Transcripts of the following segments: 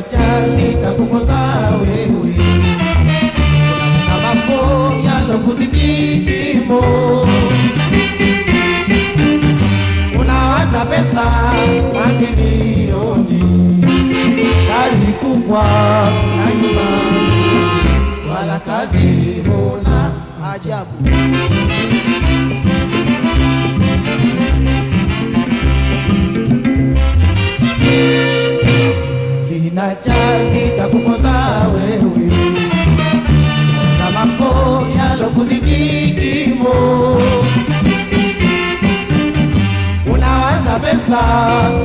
wacha nitakukosa wewe, mambo yanakuzidi kimo, unawaza pesa mamilioni, gari kubwa na nyumba, wala kazi huna ajabu.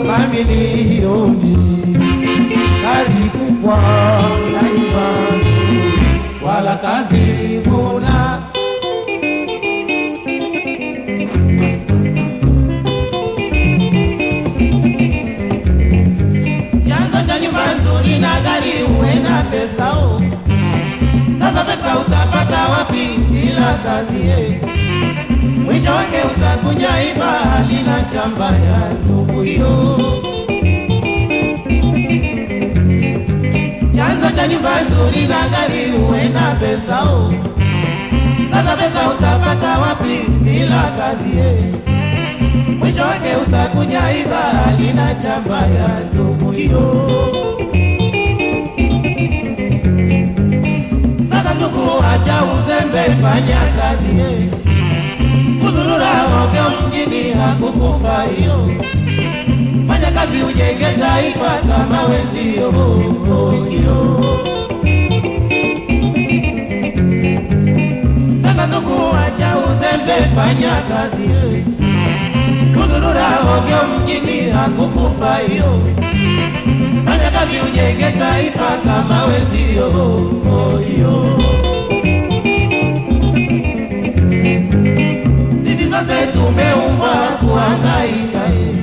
Mamilioni, gari kubwa nyumba, wala kazi huna. chanzo cha nyumba nzuri na gari uwe na pesa o. Sasa pesa utapata wapi bila kazi ye? Mwisho wake utakuja iba halina chamba ya ndugu hiyo. Chanzo cha nyumba nzuri na gari uwe na pesa o. Sasa pesa utapata wapi bila kazi ye? mwisho wake utakuja iba halina chamba ya ndugu hiyo. Sasa ndugu, acha uzembe, fanya kazi ye. Kuzurura ovyo mjini hakukufa hiyo. Fanya kazi ujenge taifa kama wenzio hiyo. Sasa ndugu, acha uzembe, fanya kazi ye ovyo mjini hakukufa hiyo. Fanya kazi ujenge taifa kama wenzio hiyo. Sisi sote tumeumbwa kuhangaika, eh.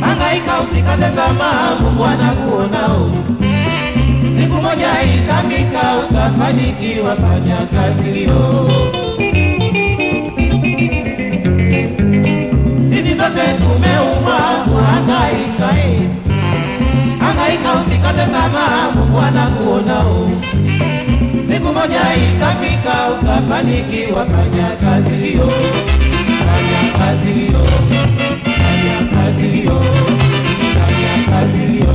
hangaika, usikate tamaa, Mungu anakuonao. Siku moja itafika, utafanikiwa, fanya kazi hiyo. Sisi sote tumeumbwa kuhangaika, angaika hangaika, usikate tamaa, Mungu anakuonao. Moja itafika, hiyo, fanya kazi hiyo, fanya kazi hiyo, fanya kazi hiyo, fanya kazi hiyo.